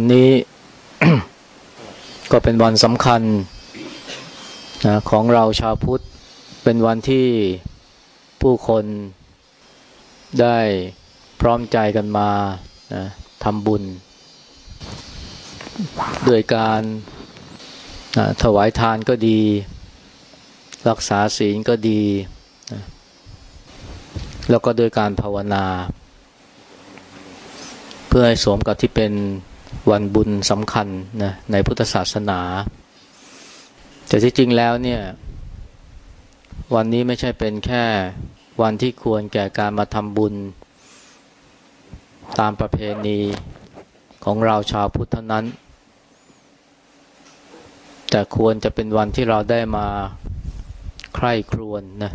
วันนี้ ก็เป็นวันสำคัญนะของเราชาวพุทธ เป็นวันที่ผู้คนได้พร้อมใจกันมานะทำบุญ ด้วยการนะถวายทานก็ดี รักษาศีลก็ดีนะแล้วก็โดยการภาวนา เพื่อให้สมกับที่เป็น วันบุญสำคัญนะในพุทธศาสนา แต่ที่จริงแล้วเนี่ยวันนี้ไม่ใช่เป็นแค่วันที่ควรแก่การมาทำบุญ ตามประเพณีของเราชาวพุทธนั้น แต่ควรจะเป็นวันที่เราได้มาใคร่ครวญนะ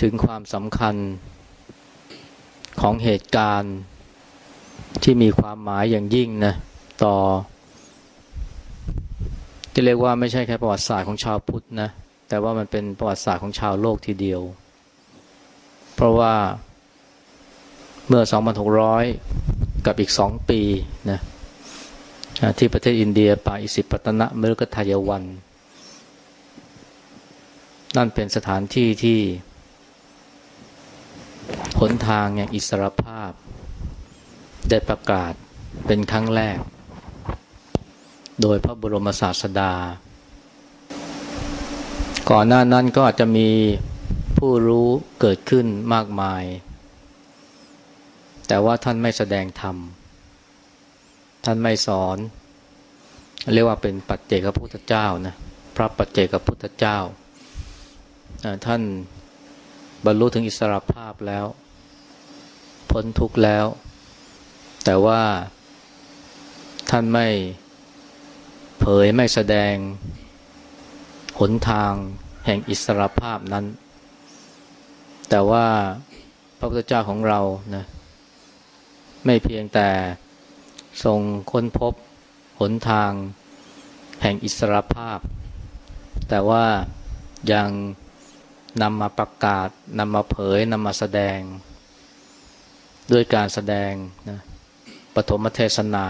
ถึงความสำคัญของเหตุการณ์ ที่มีความหมายอย่างยิ่งนะต่อ ที่เรียกว่าไม่ใช่แค่ประวัติศาสตร์ของชาวพุทธนะแต่ว่ามันเป็นประวัติศาสตร์ของชาวโลกทีเดียว เพราะว่าเมื่อ 2,600 กับอีกสองปีนะที่ประเทศอินเดียป่าอิสิปตนะมฤกทายวัน นั่นเป็นสถานที่ที่หนทางอย่างอิสรภาพ ได้ประกาศเป็นครั้งแรก โดยพระบรมศาสดา ก่อนหน้านั้นก็อาจจะมีผู้รู้เกิดขึ้นมากมาย แต่ว่าท่านไม่แสดงธรรม ท่านไม่สอน เรียกว่าเป็นปัจเจกพุทธเจ้านะพระปัจเจกพุทธเจ้า ท่านบรรลุถึงอิสรภาพแล้ว พ้นทุกข์แล้ว แต่ว่าท่านไม่เผยไม่แสดงหนทางแห่งอิสรภาพนั้น แต่ว่าพระพุทธเจ้าของเรานะไม่เพียงแต่ทรงค้นพบหนทางแห่งอิสรภาพ แต่ว่ายังนำมาประกาศนำมาเผยนำมาแสดง ด้วยการแสดงนะ ปฐมเทศนา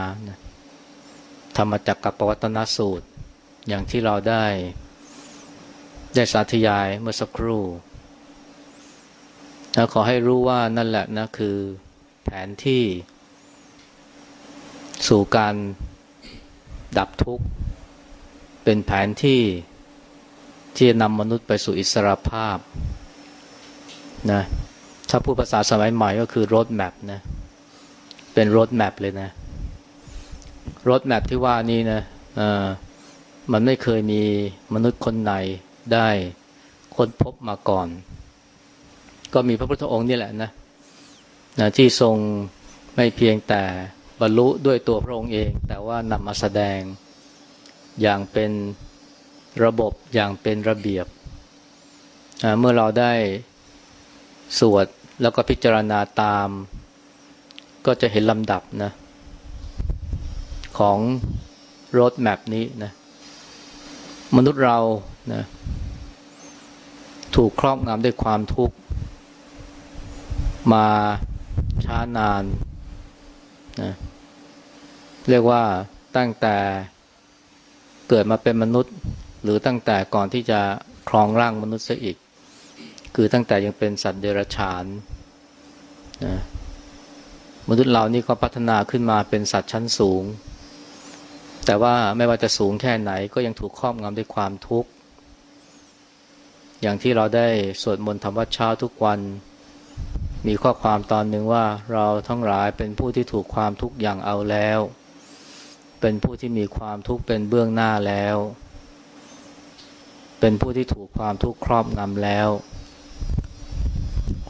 ธรรมจักกับปวัตนสูตร อย่างที่เราได้ ได้สาธยายเมื่อสักครู่แล้วขอให้รู้ว่านั่นแหละนะคือแผนที่สู่การดับทุกข์ เป็นแผนที่ที่จะนำมนุษย์ไปสู่อิสรภาพนะถ้าพูดภาษาสมัยใหม่ก็คือรถแมพนะ เป็นรถแมพเลยนะรถแมพที่ว่านี้นะมันไม่เคยมีมนุษย์คนไหนได้ค้นพบมาก่อน ก็มีพระพุทธองค์นี่แหละนะนะที่ทรงไม่เพียงแต่บรรลุด้วยตัวพระองค์เอง แต่ว่านำมาแสดงอย่างเป็นระบบอย่างเป็นระเบียบ เมื่อเราได้สวดแล้วก็พิจารณาตาม ก็จะเห็นลำดับนะ ของรถแมพนี้นะ มนุษย์เรานะ ถูกครอบงำด้วยความทุกข์ มาช้านานนะเรียกว่าตั้งแต่เกิดมาเป็นมนุษย์ หรือตั้งแต่ก่อนที่จะครองร่างมนุษย์ซะอีก คือตั้งแต่ยังเป็นสัตว์เดรัจฉานนะ มนุษย์เรานี่ก็พัฒนาขึ้นมาเป็นสัตว์ชั้นสูง แต่ว่าไม่ว่าจะสูงแค่ไหนก็ยังถูกครอบงำด้วยความทุกข์ อย่างที่เราได้สวดมนต์ธรรมวัดเช้าทุกวัน มีข้อความตอนหนึ่งว่าเราทั้งหลายเป็นผู้ที่ถูกความทุกข์อย่างเอาแล้ว เป็นผู้ที่มีความทุกข์เป็นเบื้องหน้าแล้ว เป็นผู้ที่ถูกความทุกข์ครอบงำแล้ว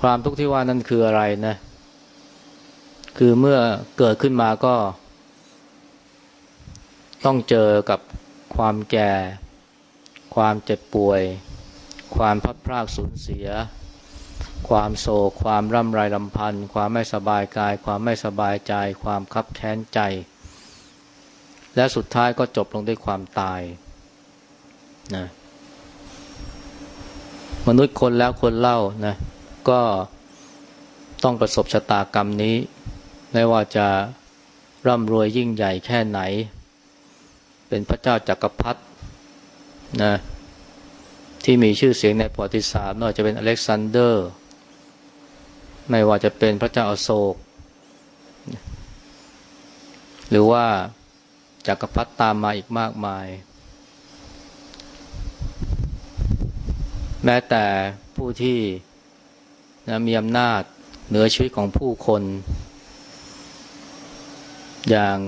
ความทุกข์ที่ว่านั้นคืออะไรนะ คือเมื่อเกิดขึ้นมาก็ ต้องเจอกับความแก่ ความเจ็บป่วย ความพัดพรากสูญเสีย ความโศกความร่ำไรลำพันธ์ความไม่สบายกาย ความไม่สบายใจ ความคับแค้นใจ และสุดท้ายก็จบลงด้วยความตายนะมนุษย์คนแล้วคนเล่านะก็ต้องประสบชะตากรรมนี้ ไม่ว่าจะร่ำรวยยิ่งใหญ่แค่ไหน เป็นพระเจ้าจากักรพรรดินะที่มีชื่อเสียงในประวัติศาสตร์ไม่ว่าจะเป็นอเล็กซานเดอร์ ไม่ว่าจะเป็นพระเจ้าอโศก หรือว่าจากักรพรรดิตามมาอีกมากมาย แม้แต่ผู้ที่นะมีอำนาจเหนือชีวิตของผู้คน อย่าง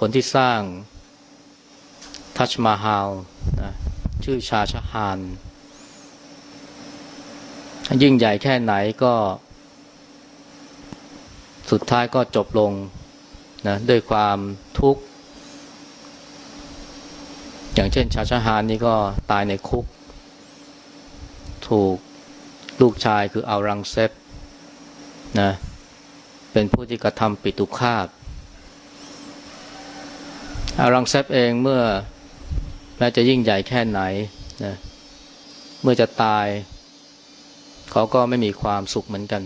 คนที่สร้างทัชมาฮาลนะชื่อชาชาฮาน ยิ่งใหญ่แค่ไหนก็ สุดท้ายก็จบลงนะด้วยความทุกข์ อย่างเช่น ชาชาฮานนี่ก็ตายในคุก ถูกลูกชายคืออัลรังเซฟนะเป็นผู้ที่กระทำปิตุคาต อัลรังเซฟเองเมื่อแม้จะยิ่งใหญ่แค่ไหนนะเมื่อจะตาย เขาก็ไม่มีความสุขเหมือนกัน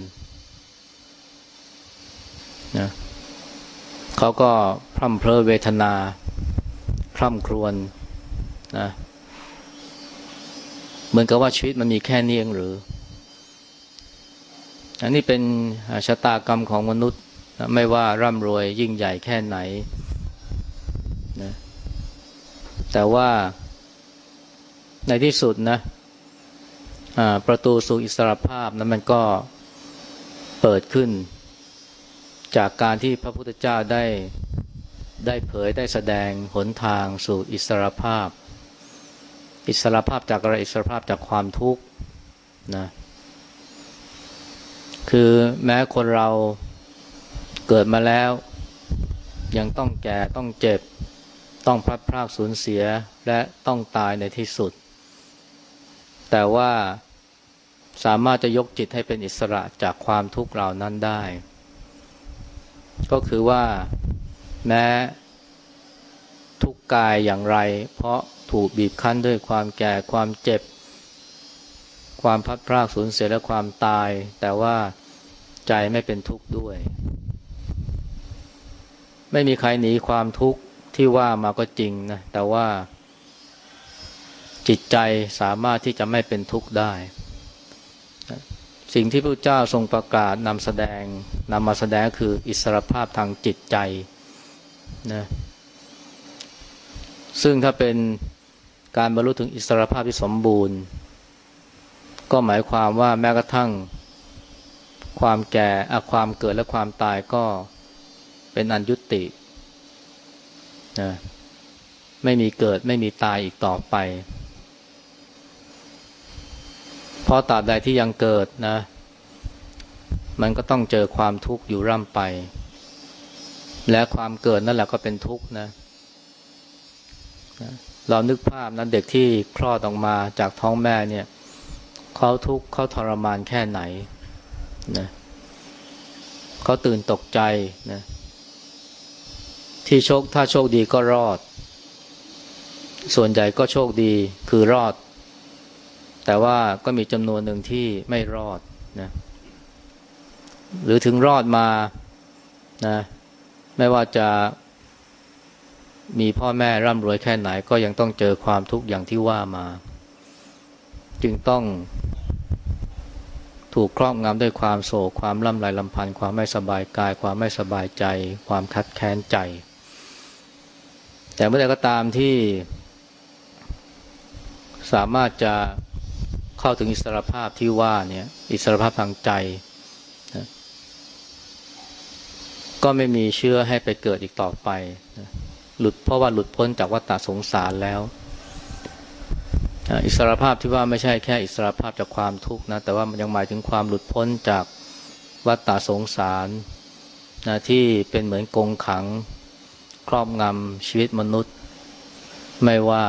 นะเขาก็พร่ำเพลอเวทนา พร่ำครวญนะเหมือนกับว่าชีวิตมันมีแค่นี้เองหรือ อันนี้เป็นชะตากรรมของมนุษย์ ไม่ว่าร่ำรวยยิ่งใหญ่แค่ไหน แต่ว่าในที่สุดนะประตูสู่อิสรภาพนั้นมันก็เปิดขึ้น จากการที่พระพุทธเจ้าได้ได้เผยได้แสดงหนทางสู่อิสรภาพ อิสรภาพจากอะไรอิสรภาพจากความทุกข์นะคือแม้คนเราเกิดมาแล้ว ยังต้องแก่ต้องเจ็บ ต้องพลัดพรากสูญเสียและต้องตายในที่สุด แต่ว่าสามารถจะยกจิตให้เป็นอิสระจากความทุกข์เหล่านั้นได้ ก็คือว่าแม้ทุกกายอย่างไร เพราะถูกบีบคั้นด้วยความแก่ความเจ็บ ความพัดพรากสูญเสียและความตาย แต่ว่าใจไม่เป็นทุกข์ด้วย ไม่มีใครหนีความทุกข์ ที่ว่ามาก็จริงนะแต่ว่าจิตใจสามารถที่จะไม่เป็นทุกข์ได้ สิ่งที่พระเจ้าทรงประกาศนำแสดงนำมาแสดงคืออิสรภาพทางจิตใจนะซึ่งถ้าเป็นการบรรลุถึงอิสรภาพที่สมบูรณ์ ก็หมายความว่าแม้กระทั่งความแก่ความเกิดและความตายก็เป็นอันยุติ นะไม่มีเกิดไม่มีตายอีกต่อไป เพราะตราบใดที่ยังเกิดนะ มันก็ต้องเจอความทุกข์อยู่ร่ำไป และความเกิดนั่นแหละก็เป็นทุกข์นะเรานึกภาพนะเด็กที่คลอดออกมาจากท้องแม่เนี่ยเขาทุกข์เขาทรมานแค่ไหนนะเขาตื่นตกใจนะ ที่โชคถ้าโชคดีก็รอด ส่วนใหญ่ก็โชคดีคือรอด แต่ว่าก็มีจำนวนหนึ่งที่ไม่รอดนะหรือถึงรอดมานะไม่ว่าจะมีพ่อแม่ร่ำรวยแค่ไหนก็ยังต้องเจอความทุกข์อย่างที่ว่ามา จึงต้องถูกครอบงำด้วยความโศกความล่ำไรลำพันธ์ความไม่สบายกาย ความไม่สบายใจ ความคัดแค้นใจ แต่เมื่อใดก็ตามที่ สามารถจะเข้าถึงอิสรภาพที่ว่าเนี่ย อิสรภาพทางใจนะก็ไม่มีเชื่อให้ไปเกิดอีกต่อไปนะหลุดเพราะว่าหลุดพ้นจากวัฏสงสารแล้วอิสรภาพที่ว่าไม่ใช่แค่อิสรภาพจากความทุกข์นะแต่ว่ามันยังหมายถึงความหลุดพ้นจากวัฏสงสารนะที่เป็นเหมือนกงขัง ครอบงำชีวิตมนุษย์ ไม่ว่า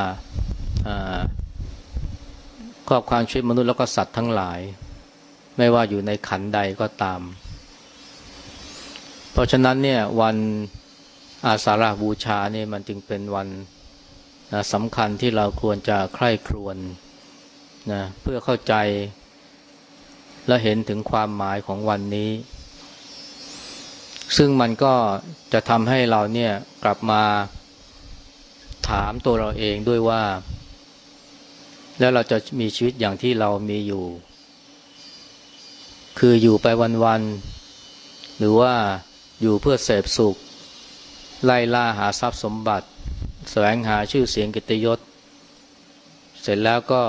ครอบความชีวิตมนุษย์แล้วก็สัตว์ทั้งหลาย ไม่ว่าอยู่ในขันใดก็ตาม เพราะฉะนั้นเนี่ยวันอาสาฬบูชาเนี่ยมันจึงเป็นวันนะสำคัญที่เราควรจะใคร่ครวญนะเพื่อเข้าใจและเห็นถึงความหมายของวันนี้ ซึ่งมันก็จะทำให้เราเนี่ยกลับมาถามตัวเราเองด้วยว่า แล้วเราจะมีชีวิตอย่างที่เรามีอยู่ คืออยู่ไปวันๆหรือว่าอยู่เพื่อเสพสุข ไล่ล่าหาทรัพย์สมบัติ แสวงหาชื่อเสียงกิตยศ เสร็จแล้วก็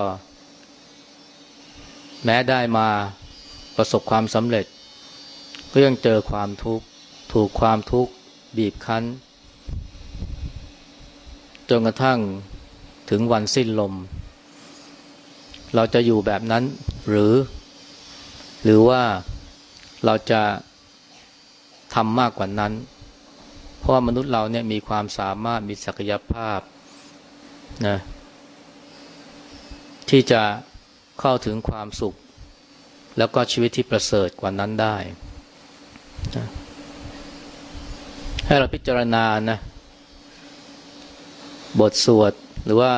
แม้ได้มาประสบความสำเร็จก็ยังเจอความทุกข์ ถูกความทุกข์บีบคั้น จนกระทั่งถึงวันสิ้นลม เราจะอยู่แบบนั้นหรือ หรือว่าเราจะทำมากกว่านั้น เพราะว่ามนุษย์เราเนี่ยมีความสามารถมีศักยภาพนะที่จะเข้าถึงความสุข แล้วก็ชีวิตที่ประเสริฐกว่านั้นได้นะ ให้เราพิจารณานะบทสวดหรือว่า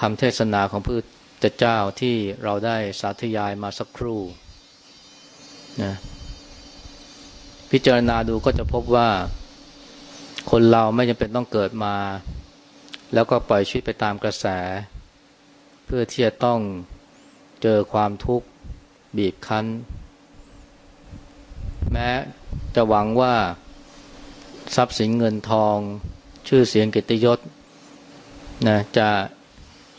คำเทศนาของพระพุทธเจ้าที่เราได้สาธยายมาสักครู่นะพิจารณาดูก็จะพบว่าคนเราไม่จำเป็นต้องเกิดมา แล้วก็ปล่อยชีวิตไปตามกระแส เพื่อที่จะต้องเจอความทุกข์บีบคั้น แม้จะหวังว่า ทรัพย์สินเงินทอง ชื่อเสียงกิตยศนะจะ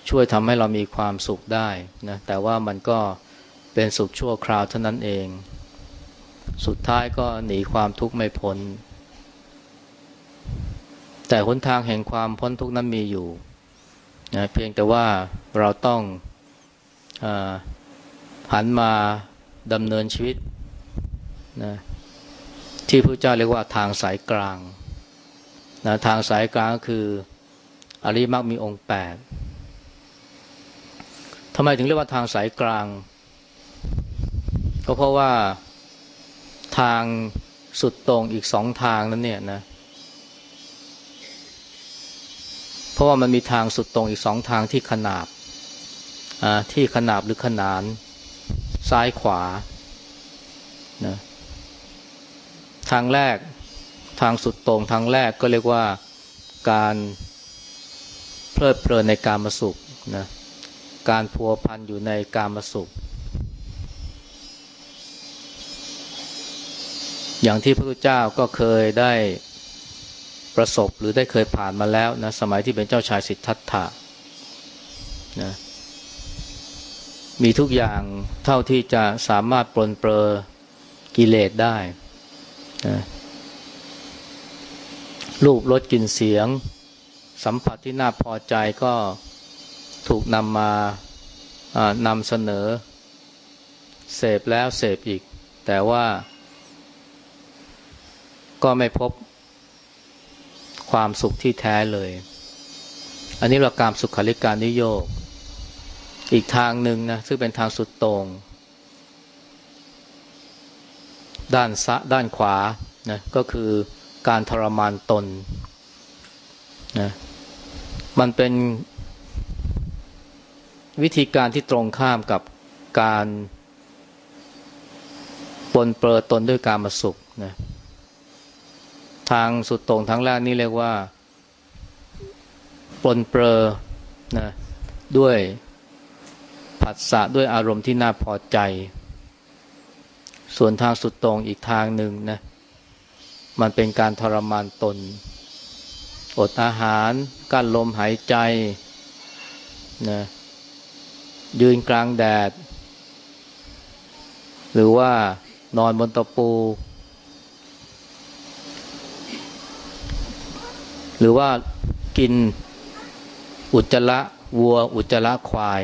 ช่วยทำให้เรามีความสุขได้นะแต่ว่ามันก็เป็นสุขชั่วคราวเท่านั้นเอง สุดท้ายก็หนีความทุกข์ไม่พ้น แต่หนทางแห่งความพ้นทุกข์นั้นมีอยู่นะเพียงแต่ว่าเราต้องอหันมาดำเนินชีวิตนะ ที่พระเจ้าเรียกว่าทางสายกลางนะทางสายกลางก็คืออริมักมีองค์แปดทำไมถึงเรียกว่าทางสายกลาง ก็เพราะว่าทางสุดตรงอีกสองทางนั้นเนี่ยนะเพราะว่ามันมีทางสุดตรงอีกสองทางที่ขนาบที่ขนาบหรือขนานซ้ายขวานะ ทางแรกทางสุดตรงทางแรกก็เรียกว่าการเพลิดเพลินในการมาสุขนะการพัวพันอยู่ในการมาสุข อย่างที่พระพุทธเจ้าก็เคยได้ประสบหรือได้เคยผ่านมาแล้วนะสมัยที่เป็นเจ้าชายสิทธัตถะนะมีทุกอย่างเท่าที่จะสามารถปลนเปลือกิเลสได้ นะรูปรสกลิ่นเสียง สัมผัสที่น่าพอใจก็ถูกนำมานำเสนอ เสพแล้วเสพอีก แต่ว่าก็ไม่พบความสุขที่แท้เลย อันนี้เราการสุขาริการนิโยก อีกทางหนึ่งนะ ซึ่งเป็นทางสุดตรง ด้านซะด้านขวานะก็คือการทรมานตนนะมันเป็นวิธีการที่ตรงข้ามกับการปนเปื้อตนด้วยการมาสุขนะทางสุดตรงทางแรกนี่เรียกว่าปลนเปลอนะด้วยผัสสะด้วยอารมณ์ที่น่าพอใจ ส่วนทางสุดตรงอีกทางหนึ่งนะมันเป็นการทรมานตน อดอาหารกั้นลมหายใจนะยืนกลางแดด หรือว่านอนบนตะปู หรือว่ากินอุจจระวัวอุจจระควาย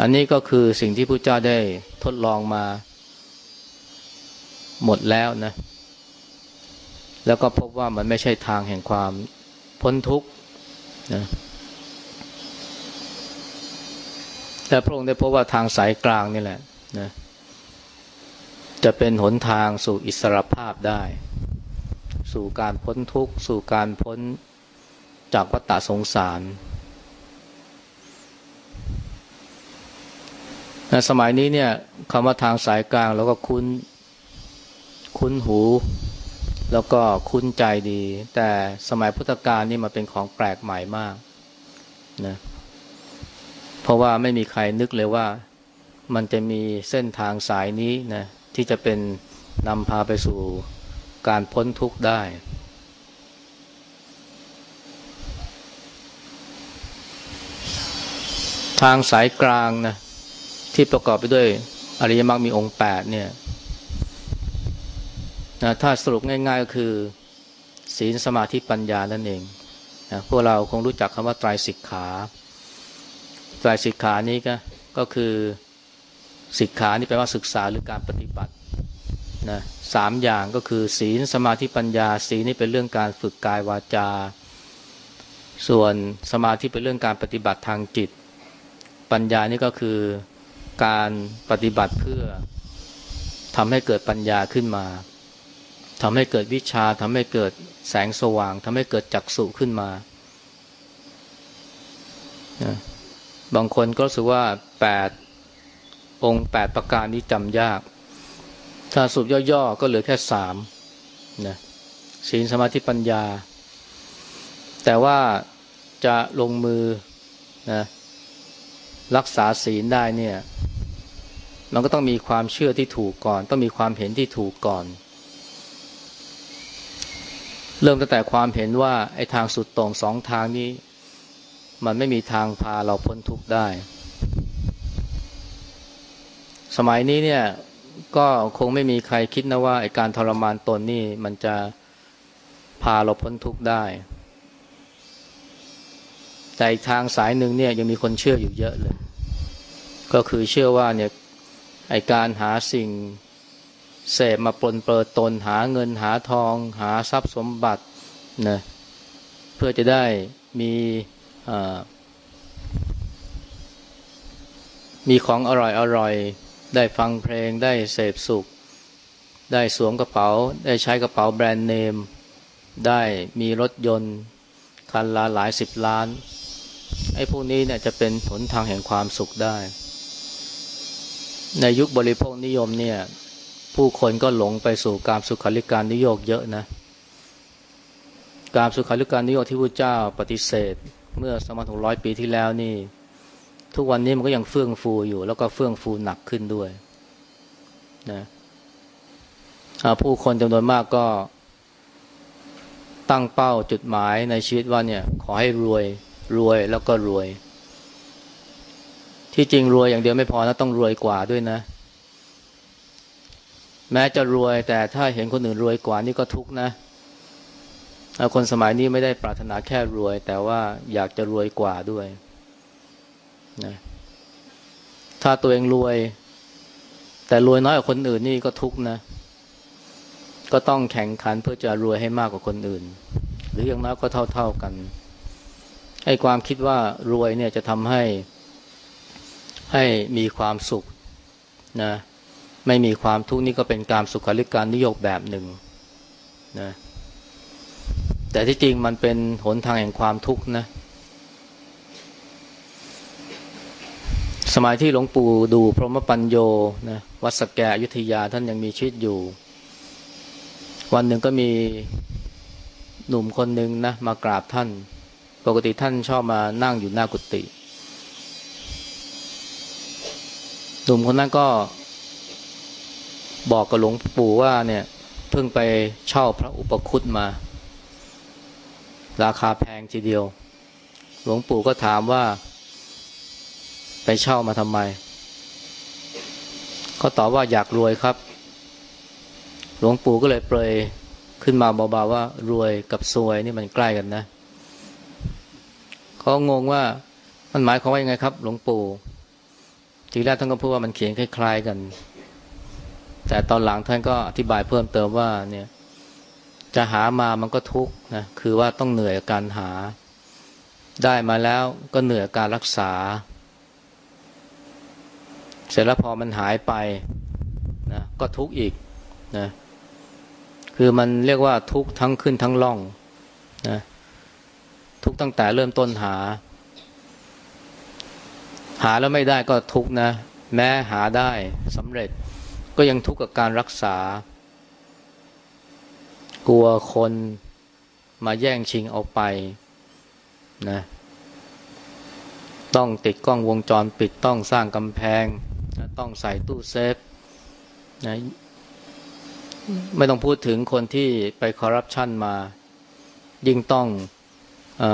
อันนี้ก็คือสิ่งที่พระเจ้าได้ทดลองมา หมดแล้วนะ แล้วก็พบว่ามันไม่ใช่ทางแห่งความพ้นทุกข์นะแต่พระองค์ได้พบว่าทางสายกลางนี่แหละนะจะเป็นหนทางสู่อิสรภาพได้ สู่การพ้นทุกข์ สู่การพ้นจากวัฏสงสารในสมัยนี้เนี่ยคำว่าทางสายกลางเราก็คุ้น คุ้นหู แล้วก็คุ้นใจดี แต่สมัยพุทธกาลนี่มาเป็นของแปลกใหม่มากนะเพราะว่าไม่มีใครนึกเลยว่ามันจะมีเส้นทางสายนี้นะที่จะเป็นนำพาไปสู่การพ้นทุกข์ได้ ทางสายกลางนะที่ประกอบไปด้วยอริยมรรคมีองค์แปดเนี่ย นะถ้าสรุปง่ายๆก็คือ ศีลสมาธิปัญญานั่นเองนะพวกเราคงรู้จักคำว่าไตรสิกขาไตรสิกขานี้ก็ก็คือสิกขานี่แปลว่าศึกษาหรือการปฏิบัตินะสามอย่างก็คือ ศีลสมาธิปัญญา ศีลนี่เป็นเรื่องการฝึกกายวาจา ส่วนสมาธิเป็นเรื่องการปฏิบัติทางจิต ปัญญานี่ก็คือการปฏิบัติเพื่อทำให้เกิดปัญญาขึ้นมา ทำให้เกิดวิชาทำให้เกิดแสงสว่างทำให้เกิดจักษุขึ้นมาบางคนก็รู้สึกว่าแปดองค์แปดประการนี้จำยาก ถ้าสุบย่อๆ ก็เหลือแค่สามนะศีลสมาธิปัญญา แต่ว่าจะลงมือนะรักษาศีลได้เนี่ย มันก็ต้องมีความเชื่อที่ถูกก่อน ต้องมีความเห็นที่ถูกก่อน เริ่มตั้งแต่ความเห็นว่าไอ้ทางสุดตรงสองทางนี้ มันไม่มีทางพาเราพ้นทุกข์ได้ สมัยนี้เนี่ยก็คงไม่มีใครคิดนะว่าไอ้การทรมานตนนี่มันจะพาเราพ้นทุกข์ได้ แต่ทางสายหนึ่งเนี่ยยังมีคนเชื่ออยู่เยอะเลย ก็คือเชื่อว่าเนี่ยไอการหาสิ่ง เสพมาปลนเปิดตนหาเงินหาทอง หาทรัพย์สมบัตินะเพื่อจะได้มีมีของอร่อยอร่อยได้ฟังเพลงได้เสพสุข ได้สวมกระเป๋า ได้ใช้กระเป๋าแบรนด์เนม ได้มีรถยนต์ คันละหลายสิบล้าน ไอ้พวกนี้เนี่ยจะเป็นผลทางแห่งความสุขได้ ในยุคบริโภคนิยมเนี่ย ผู้คนก็หลงไปสู่การสุขาริการนิยมเยอะนะ การสุขาริการนิยมที่พระเจ้าปฏิเสธ เมื่อสมัยถึงร้อยปีที่แล้วนี่ ทุกวันนี้มันก็ยังเฟื่องฟูอยู่ แล้วก็เฟื่องฟูหนักขึ้นด้วยนะผู้คนจำนวนมากก็ตั้งเป้าจุดหมายในชีวิตว่าเนี่ย ขอให้รวยรวยแล้วก็รวย ที่จริงรวยอย่างเดียวไม่พอนะต้องรวยกว่าด้วยนะ แม้จะรวยแต่ถ้าเห็นคนอื่นรวยกว่านี่ก็ทุกนะคนสมัยนี้ไม่ได้ปรารถนาแค่รวย แต่ว่าอยากจะรวยกว่าด้วยนะถ้าตัวเองรวย แต่รวยน้อยกว่าคนอื่นนี่ก็ทุกนะ ก็ต้องแข่งขันเพื่อจะรวยให้มากกว่าคนอื่น หรืออย่างน้อยก็เท่า ๆกันไอ้ความคิดว่ารวยเนี่ยจะทำให้ให้มีความสุขนะ ไม่มีความทุกข์นี่ก็เป็นการสุขาริการนิยมแบบหนึ่งนะแต่ที่จริงมันเป็นหนทางแห่งความทุกข์นะ สมัยที่หลวงปู่ดูพรหมปัญโยนะวัดสแกอยุธยาท่านยังมีชีวิตอยู่ วันหนึ่งก็มีหนุ่มคนหนึ่งนะมากราบท่าน ปกติท่านชอบมานั่งอยู่หน้ากุฏิหนุ่มคนนั้นก็ บอกกับหลวงปู่ว่าเนี่ยเพิ่งไปเช่าพระอุปคุตมา ราคาแพงทีเดียว หลวงปู่ก็ถามว่า ไปเช่ามาทำไมเขาตอบว่าอยากรวยครับ หลวงปู่ก็เลยเปรยขึ้นมาเบาๆว่ารวยกับซวยนี่มันใกล้กันนะเขางงว่ามันหมายความว่ายังไงครับ หลวงปู่ทีแรกท่านก็พูดว่ามันเขียนคล้ายๆกัน แต่ตอนหลังท่านก็อธิบายเพิ่มเติมว่าเนี่ยจะหามามันก็ทุกข์นะคือว่าต้องเหนื่อยการหา ได้มาแล้วก็เหนื่อยการรักษา เสร็จแล้วพอมันหายไปนะก็ทุกข์อีกนะคือมันเรียกว่าทุกข์ทั้งขึ้นทั้งล่องนะทุกตั้งแต่เริ่มต้นหา หาแล้วไม่ได้ก็ทุกนะ แม้หาได้สำเร็จ ก็ยังทุกข์กับการรักษา กลัวคนมาแย่งชิงเอาไปนะต้องติดกล้องวงจรปิดต้องสร้างกำแพง ต้องใส่ตู้เซฟนะไม่ต้องพูดถึงคนที่ไปคอร์รัปชันมา ยิ่งต้องอ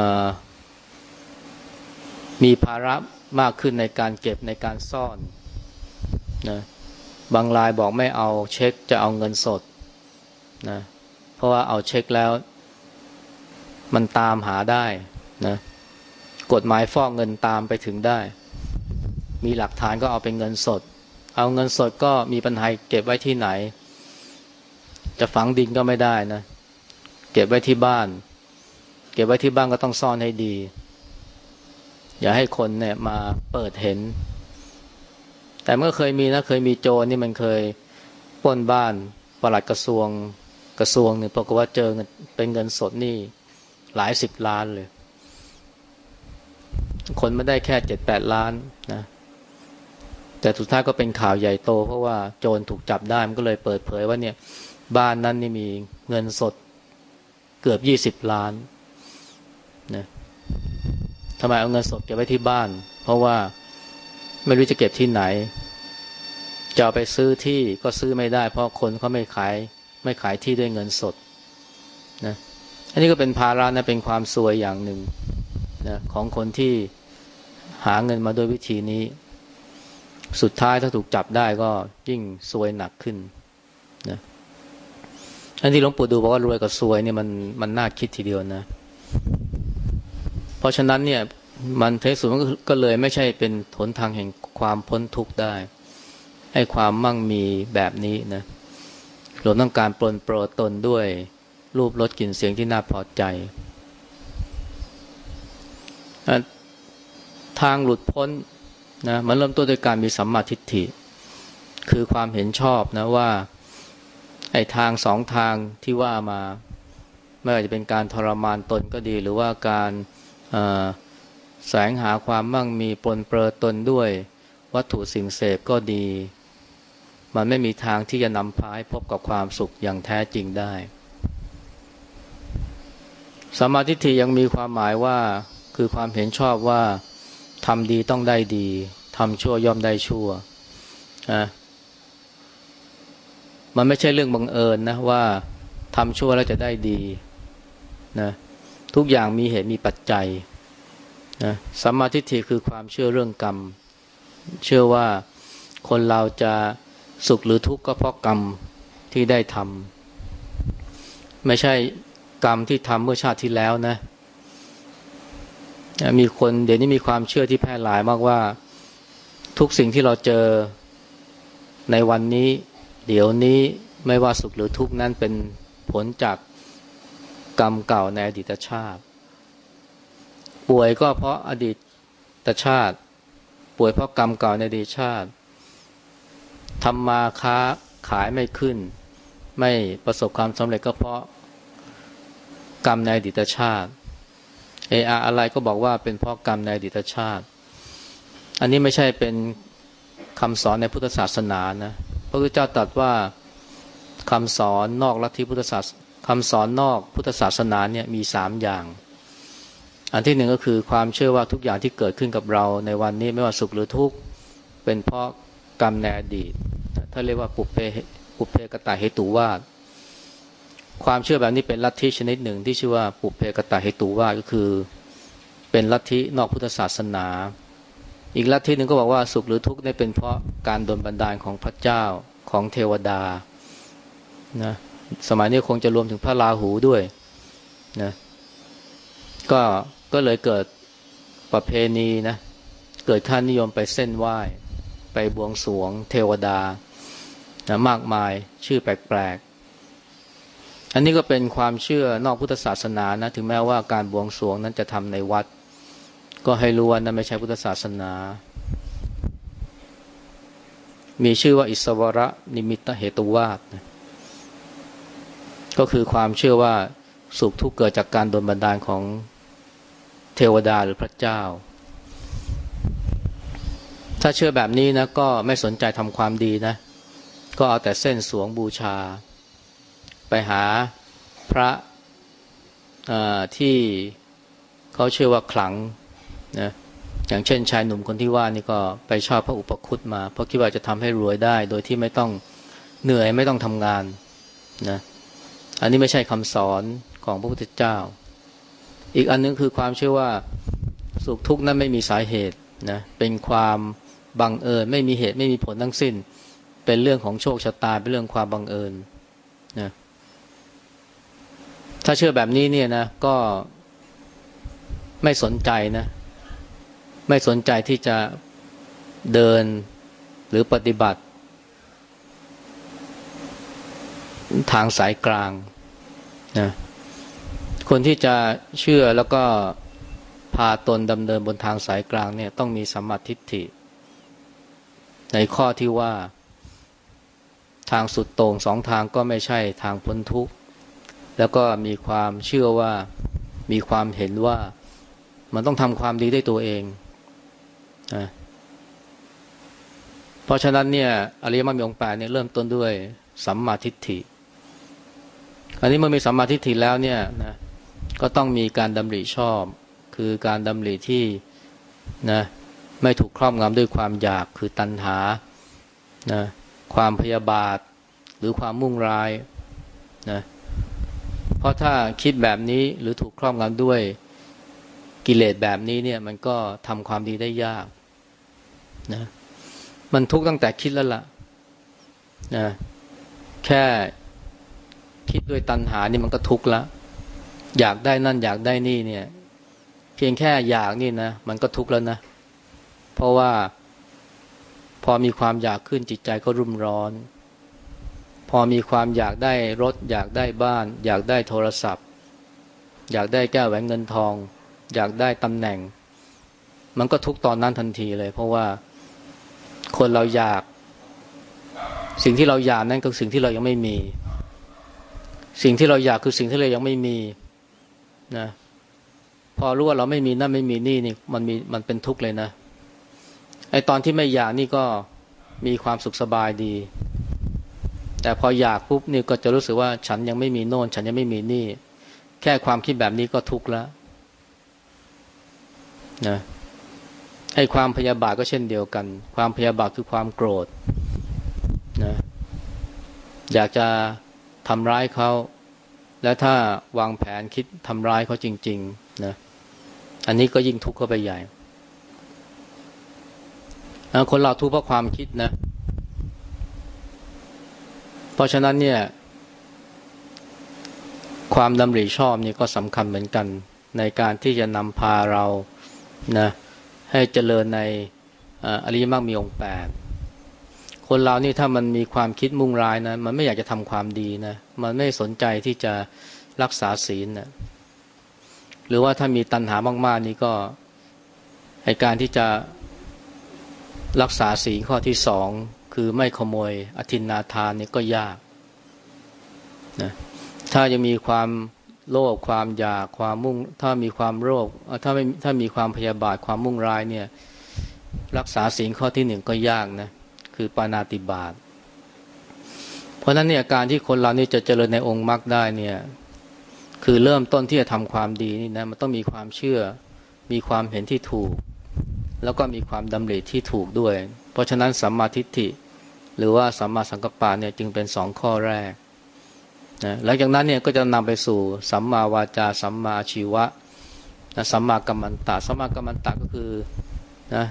มีภาระมากขึ้นในการเก็บในการซ่อนนะ บางรายบอกไม่เอาเช็คจะเอาเงินสดนะเพราะว่าเอาเช็คแล้ว มันตามหาได้นะกฎหมายฟอกเงินตามไปถึงได้ มีหลักฐานก็เอาเป็นเงินสด เอาเงินสดก็มีปัญหาเก็บไว้ที่ไหน จะฝังดินก็ไม่ได้นะเก็บไว้ที่บ้าน เก็บไว้ที่บ้านก็ต้องซ่อนให้ดี อย่าให้คนเนี่ยมาเปิดเห็น แต่เมื่อเคยมีนะเคยมีโจรนี่มันเคยป้นบ้านปลัดกระทรวงกระทรวงเนี่ยปรากฏว่าเจอเงินเป็นเงินสดนี่หลายสิบล้านเลย คนไม่ได้แค่เจ็ดแปดล้านนะแต่สุดท้ายก็เป็นข่าวใหญ่โต เพราะว่าโจรถูกจับได้มันก็เลยเปิดเผยว่าเนี่ย บ้านนั้นนี่มีเงินสดเกือบยี่สิบล้านนะทำไมเอาเงินสดเก็บไว้ที่บ้าน เพราะว่า ไม่รู้จะเก็บที่ไหน จะเอาไปซื้อที่ก็ซื้อไม่ได้ เพราะคนเขาไม่ขาย ไม่ขายที่ด้วยเงินสดนะอันนี้ก็เป็นภาระนะเป็นความซวยอย่างหนึ่งนะของคนที่หาเงินมาด้วยวิธีนี้ สุดท้ายถ้าถูกจับได้ก็ยิ่งซวยหนักขึ้นนะอันที่หลวงปู่ดูบอกว่ารวยกับซวยเนี่ยมันมันน่าคิดทีเดียวนะ เพราะฉะนั้นเนี่ย มันเทสุดมันก็เลยไม่ใช่เป็นหนทางแห่งความพ้นทุกข์ได้ ให้ความมั่งมีแบบนี้นะรวมต้องการปลนโปรตนด้วยรูปรสกลิ่นเสียงที่น่าพอใจ ทางหลุดพ้นนะมันเริ่มต้นด้วยการมีสัมมาทิฏฐิ คือความเห็นชอบนะว่าไอ้ทางสองทางที่ว่ามา ไม่ว่าจะเป็นการทรมานตนก็ดี หรือว่าการ แสวงหาความมั่งมีปนเปื้อตนด้วย วัตถุสิ่งเสพก็ดี มันไม่มีทางที่จะนำพาให้พบกับความสุขอย่างแท้จริงได้สมาธิทิยังมีความหมายว่าคือความเห็นชอบว่าทำดีต้องได้ดีทำชั่วย่อมได้ชั่วนะมันไม่ใช่เรื่องบังเอิญนะว่าทำชั่วแล้วจะได้ดีนะทุกอย่างมีเหตุมีปัจจัย นะสัมมาทิฏฐิคือความเชื่อเรื่องกรรม เชื่อว่าคนเราจะสุขหรือทุกข์ก็เพราะกรรมที่ได้ทำไม่ใช่กรรมที่ทำเมื่อชาติที่แล้วนะมีคนเดี๋ยวนี้มีความเชื่อที่แพร่หลายมากว่าทุกสิ่งที่เราเจอในวันนี้ เดี๋ยวนี้ไม่ว่าสุขหรือทุกข์นั้นเป็นผลจากกรรมเก่าในอดีตชาติ ป่วยก็เพราะอดีตชาติ ป่วยเพราะกรรมเก่าในอดีตชาติทำมาค้าขายไม่ขึ้น ไม่ประสบความสำเร็จก็เพราะกรรมในอดีตชาติเออาอะไรก็บอกว่าเป็นเพราะกรรมในอดีตชาติ อันนี้ไม่ใช่เป็นคำสอนในพุทธศาสนานะพระพุทธเจ้าตรัสว่าคำสอนนอกลัทธิพุทธศาสคำสอนนอกพุทธศาสนาเนี่ยมีสามอย่าง อันที่หนึ่งก็คือความเชื่อว่าทุกอย่างที่เกิดขึ้นกับเราในวันนี้ไม่ว่าสุขหรือทุกข์เป็นเพราะกรรมในอดีต ถ้าเรียกว่าปุเพปุเพกตาเหตุวาความเชื่อแบบนี้เป็นลัทธิชนิดหนึ่งที่ชื่อว่าปุเพกตาเหตุว่าก็คือ เป็นลัทธินอกพุทธศาสนา อีกลัทธิหนึ่งก็บอกว่าสุขหรือทุกข์ได้เป็นเพราะการดลบันดาลของพระเจ้าของเทวดานะสมัยนี้คงจะรวมถึงพระราหูด้วยนะก็ ก็เลยเกิดประเพณีนะเกิดท่านิยมไปเส้นไหว้ ไปบวงสรวง เทวดานะมากมายชื่อแปลกอันนี้ก็เป็นความเชื่อนอกพุทธศาสนานะถึงแม้ว่าการบวงสรวงนั้นจะทำในวัด ก็ให้รู้ว่านั่นไม่ใช่พุทธศาสนา มีชื่อว่าอิสวระนิมิตเหตุวาสนะก็คือความเชื่อว่าสุขทุกข์เกิดจากการโดนบันดาลของ เทวดาหรือพระเจ้า ถ้าเชื่อแบบนี้นะก็ไม่สนใจทำความดีนะ ก็เอาแต่เส้นสวงบูชา ไปหาพระที่เขาเชื่อว่าขลังนะอย่างเช่นชายหนุ่มคนที่ว่านี่ก็ไปชอบพระอุปคุตมา เพราะคิดว่าจะทำให้รวยได้ โดยที่ไม่ต้องเหนื่อยไม่ต้องทำงานนะอันนี้ไม่ใช่คำสอนของพระพุทธเจ้า อีกอันนึงคือความเชื่อว่าสุขทุกข์นั้นไม่มีสาเหตุนะเป็นความบังเอิญไม่มีเหตุไม่มีผลทั้งสิ้น เป็นเรื่องของโชคชะตาเป็นเรื่องความบังเอิญนะถ้าเชื่อแบบนี้เนี่ยนะก็ไม่สนใจนะ ไม่สนใจที่จะเดินหรือปฏิบัติ ทางสายกลางนะ คนที่จะเชื่อแล้วก็พาตนดำเนินบนทางสายกลางเนี่ยต้องมีสัมมาทิฏฐิ ในข้อที่ว่า ทางสุดโต่งสองทางก็ไม่ใช่ทางพ้นทุกข์ แล้วก็มีความเชื่อว่ามีความเห็นว่ามันต้องทำความดีได้ตัวเองนะเพราะฉะนั้นเนี่ยอริยมรรคมีองค์แปดเนี่ยเริ่มต้นด้วยสัมมาทิฏฐิ อันนี้เมื่อมีสัมมาทิฏฐิแล้วเนี่ยนะ ก็ต้องมีการดำริชอบ คือการดำริที่นะไม่ถูกครอบงำด้วยความอยากคือตัณหานะความพยาบาท หรือความมุ่งร้ายนะเพราะถ้าคิดแบบนี้หรือถูกครอบงำด้วยกิเลสแบบนี้เนี่ย มันก็ทำความดีได้ยากนะมันทุกข์ตั้งแต่คิดแล้วละ่ะนะแค่คิดด้วยตัณหานี่มันก็ทุกข์ละ อยากได้นั่นอยากได้นี่เนี่ย เพียงแค่อยากนี่นะมันก็ทุกข์แล้วนะ เพราะว่า พอมีความอยากขึ้นจิตใจก็รุ่มร้อน พอมีความอยากได้รถ อยากได้บ้าน อยากได้โทรศัพท์ อยากได้แก้วแหวนเงินทอง อยากได้ตำแหน่ง มันก็ทุกตอนนั้นทันทีเลย เพราะว่าคนเราอยาก สิ่งที่เราอยากนั่นก็สิ่งที่เรายังไม่มี สิ่งที่เราอยากคือสิ่งที่เรายังไม่มี นะพอรู้ว่าเราไม่มีนั่นไม่มีนี่นี่มันมีมันเป็นทุกข์เลยนะไอตอนที่ไม่อยากนี่ก็มีความสุขสบายดี แต่พออยากปุ๊บนี่ก็จะรู้สึกว่าฉันยังไม่มีโน่น ฉันยังไม่มีนี่ แค่ความคิดแบบนี้ก็ทุกข์แล้วนะให้ความพยาบาทก็เช่นเดียวกัน ความพยาบาทคือความโกรธนะอยากจะทำร้ายเขา และถ้าวางแผนคิดทำร้ายเขาจริง ๆ นะ อันนี้ก็ยิ่งทุกข์เข้าไปใหญ่คนเราทุกข์เพราะความคิดนะ เพราะฉะนั้นเนี่ย ความดำริชอบนี่ก็สำคัญเหมือนกัน ในการที่จะนำพาเรานะให้เจริญในอริยมรรคมีองค์แปด คนเรานี่ถ้ามันมีความคิดมุ่งร้ายนะมันไม่อยากจะทำความดีนะมันไม่สนใจที่จะรักษาศีลนะหรือว่าถ้ามีตัณหามากๆ นี่ก็ในการที่จะรักษาศีลข้อที่สองคือไม่ขโมยอธินนาทานนี่ก็ยากนะถ้ายังมีความโลภความอยากความมุ่ง ถ้ามีความโลภถ้าไม่ถ้ามีความพยาบาทความมุ่งร้ายเนี่ย รักษาศีลข้อที่หนึ่งก็ยากนะ คือปานาติบาตเพราะนั้นเนี่ยการที่คนเรานี่จะเจริญในองค์มรรคได้เนี่ยคือเริ่มต้นที่จะทำความดีนี่นะมันต้องมีความเชื่อ มีความเห็นที่ถูก แล้วก็มีความดำริที่ถูกด้วย เพราะฉะนั้นสัมมาทิฏฐิ หรือว่าสัมมาสังกัปปะเนี่ยจึงเป็นสองข้อแรกนะหลังจากนั้นเนี่ยก็จะนำไปสู่สัมมาวาจา สัมมาชีวะนะสัมมากัมมันตะสัมมากัมมันตะก็คือนะ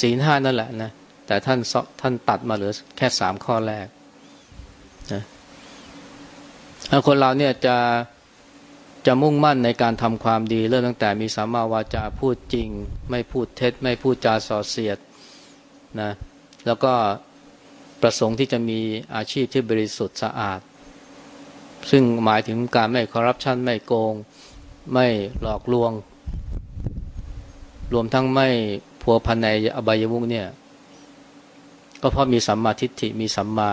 ศีลห้านั่นแหละนะ แต่ท่านท่านตัดมาเหลือแค่สามข้อแรกนะคนเราเนี่ยจะจะมุ่งมั่นในการทำความดีเริ่มตั้งแต่มีสัมมาวาจาพูดจริง ไม่พูดเท็จ ไม่พูดจาส่อเสียดนะแล้วก็ประสงค์ที่จะมีอาชีพที่บริสุทธิ์สะอาด ซึ่งหมายถึงการไม่คอร์รัปชันไม่โกง ไม่หลอกลวง รวมทั้งไม่พัวพันในอบายมุกเนี่ย ก็เพราะมีสัมมาทิฏฐิมีสัมมา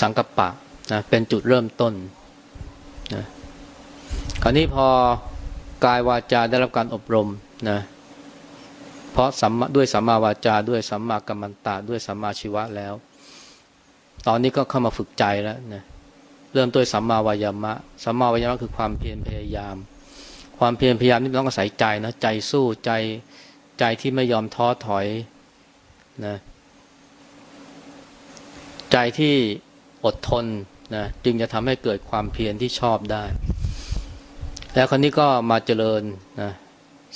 สังกัปปะนะเป็นจุดเริ่มต้นนะคราวนี้พอกายวาจาได้รับการอบรมนะเพราะสัมมาด้วยสัมมาวาจาด้วยสัมมากัมมันตะด้วยสัมมาชีวะแล้ว ตอนนี้ก็เข้ามาฝึกใจแล้วนะเริ่มต้นสัมมาวายามะสัมมาวายามะคือความเพียรพยายาม ความเพียรพยายามนี่ต้องอาศัยใจนะใจสู้ใจใจที่ไม่ยอมท้อถอย นะใจที่อดทนนะจึงจะทำให้เกิดความเพียรที่ชอบได้ แล้วคนนี้ก็มาเจริญนะ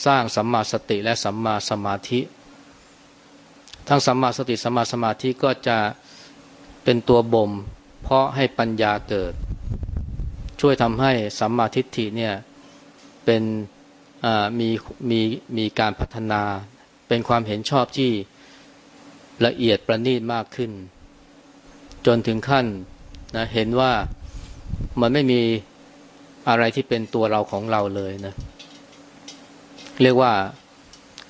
สร้างสัมมาสติและสัมมาสมาธิ ทั้งสัมมาสติสัมมาสมาธิก็จะเป็นตัวบ่มเพราะให้ปัญญาเกิด ช่วยทำให้สัมมาทิฏฐิเนี่ยเป็นมีมีมีการพัฒนาเป็นความเห็นชอบที่ ละเอียดประณีตมากขึ้น จนถึงขั้นนะเห็นว่ามันไม่มีอะไรที่เป็นตัวเราของเราเลยนะ เรียกว่า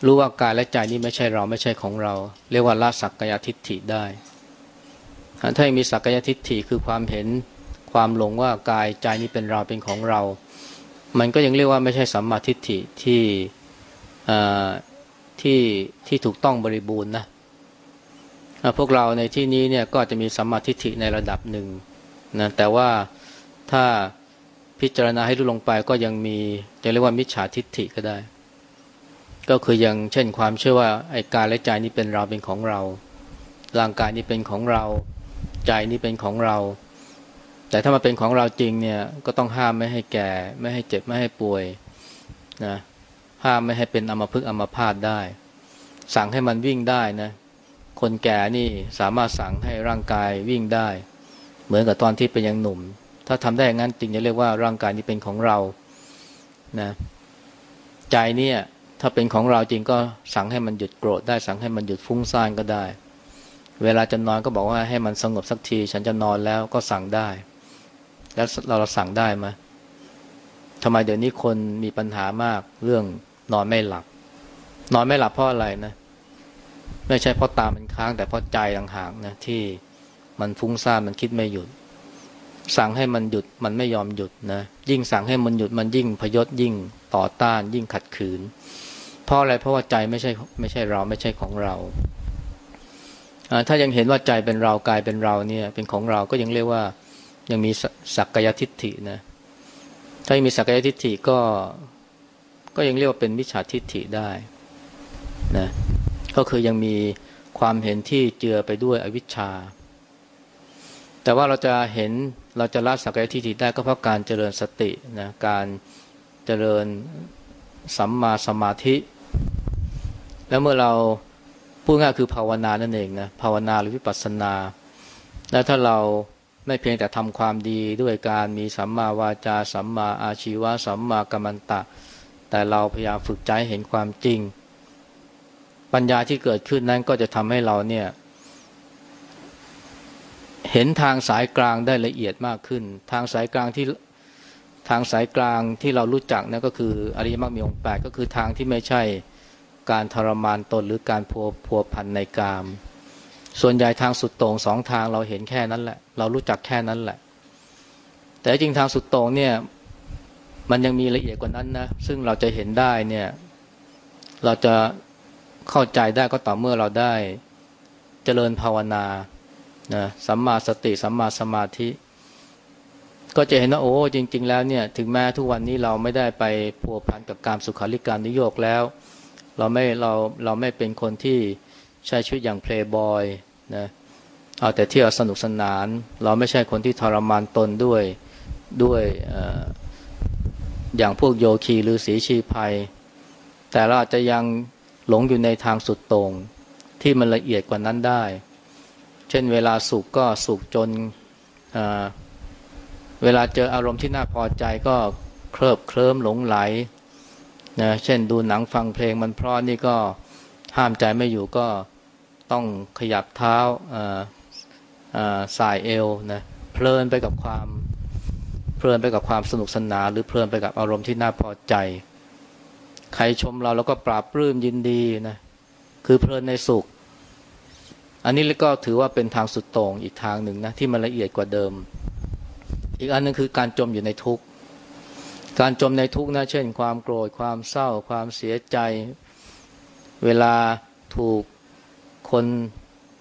รู้ว่ากายและใจนี้ไม่ใช่เราไม่ใช่ของเรา เรียกว่าละสักกายทิฏฐิได้ถ้ายังมีสักกายทิฏฐิคือความเห็นความหลงว่ากายใจนี้เป็นเราเป็นของเรา มันก็ยังเรียกว่าไม่ใช่สัมมาทิฏฐิที่ที่ที่ถูกต้องบริบูรณ์นะ พวกเราในที่นี้เนี่ยก็จะมีสัมมาทิฏฐิในระดับหนึ่งนะแต่ว่าถ้าพิจารณาให้รู้ลงไปก็ยังมีจะเรียกว่ามิจฉาทิฏฐิก็ได้ ก็คือยังเช่นความเชื่อว่าไอ้กายและใจนี้เป็นเราเป็นของเรา ร่างกายนี้เป็นของเรา ใจนี้เป็นของเรา แต่ถ้ามาเป็นของเราจริงเนี่ยก็ต้องห้ามไม่ให้แก่ ไม่ให้เจ็บไม่ให้ป่วยนะห้ามไม่ให้เป็นอมพึกอมพาตได้ สั่งให้มันวิ่งได้นะ คนแก่นี่สามารถสั่งให้ร่างกายวิ่งได้ เหมือนกับตอนที่เป็นยังหนุ่ม ถ้าทำได้อย่างนั้นจริงจะเรียกว่าร่างกายนี้เป็นของเรานะใจเนี่ยถ้าเป็นของเราจริงก็สั่งให้มันหยุดโกรธได้สั่งให้มันหยุดฟุ้งซ่านก็ได้ เวลาจะนอนก็บอกว่าให้มันสงบสักที ฉันจะนอนแล้วก็สั่งได้ แล้วเราเราสั่งได้ไหมทำไมเดี๋ยวนี้คนมีปัญหามากเรื่องนอนไม่หลับ นอนไม่หลับเพราะอะไรนะ ไม่ใช่เพราะตามันค้าง แต่เพราะใจต่างหากนะที่มันฟุ้งซ่านมันคิดไม่หยุด สั่งให้มันหยุดมันไม่ยอมหยุดนะยิ่งสั่งให้มันหยุดมันยิ่งพยศยิ่งต่อต้าน ยิ่งขัดขืน เพราะอะไรเพราะว่าใจไม่ใช่ไม่ใช่เราไม่ใช่ของเราถ้ายังเห็นว่าใจเป็นเรากายเป็นเราเนี่ยเป็นของเราก็ยังเรียกว่ายังมีสักกายทิฏฐินะถ้ายังมีสักกายทิฏฐิก็ก็ยังเรียกว่าเป็นมิจฉาทิฏฐิได้นะ ก็คือยังมีความเห็นที่เจือไปด้วยอวิชชา แต่ว่าเราจะเห็นเราจะละสักยทิฏฐิได้ก็เพราะการเจริญสตินะการเจริญสัมมาสมาธิ แล้วเมื่อเราพูดง่ายคือภาวนานั่นเองนะภาวนาหรือวิปัสสนา แล้วถ้าเราไม่เพียงแต่ทำความดีด้วยการมีสัมมาวาจา สัมมาอาชีวะ สัมมากัมมันตะ แต่เราพยายามฝึกใจเห็นความจริง ปัญญาที่เกิดขึ้นนั้นก็จะทำให้เราเนี่ย เห็นทางสายกลางได้ละเอียดมากขึ้น ทางสายกลางที่ทางสายกลางที่เรารู้จักนั่นก็คืออริยมรรคมีองค์แปดก็คือทางที่ไม่ใช่การทรมานตนหรือการพัวพัวพันในกาม ส่วนใหญ่ทางสุดโต่งสองทางเราเห็นแค่นั้นแหละ เรารู้จักแค่นั้นแหละ แต่จริงทางสุดโต่งเนี่ยมันยังมีละเอียดกว่านั้นนะซึ่งเราจะเห็นได้เนี่ย เราจะ เข้าใจได้ก็ต่อเมื่อเราได้เจริญภาวนานะสัมมาสติสัมมาสมาธิ ก็จะเห็นว่าโอ้จริง ๆ แล้วเนี่ย ถึงแม้ทุกวันนี้เราไม่ได้ไปพัวพันกับการสุขาริการนิโยกแล้ว เราไม่เราเราไม่เป็นคนที่ใช้ชีวิตอย่างเพลย์บอยนะเอาแต่เที่ยวสนุกสนาน เราไม่ใช่คนที่ทรมานตนด้วยด้วยออย่างพวกโยคีหรือสีชีภัย แต่เราอาจจะยัง หลงอยู่ในทางสุดตรงที่มันละเอียดกว่านั้นได้ เช่นเวลาสุขก็สุขจนเวลาเจออารมณ์ที่น่าพอใจก็เคลิบเคลิ้มหลงไหลนะเช่นดูหนังฟังเพลงมันเพราะนี่ก็ห้ามใจไม่อยู่ก็ต้องขยับเท้าสายเอวนะเพลินไปกับความเพลินไปกับความสนุกสนานหรือเพลินไปกับอารมณ์ที่น่าพอใจ ใครชมเราแล้วก็ปราบปลื้มยินดีนะคือเพลินในสุข อันนี้ก็ถือว่าเป็นทางสุดโต่งอีกทางหนึ่งนะที่มันละเอียดกว่าเดิม อีกอันนึงคือการจมอยู่ในทุกข์การจมในทุกข์นะเช่น ความโกรธความเศร้า ความเสียใจ เวลาถูกคน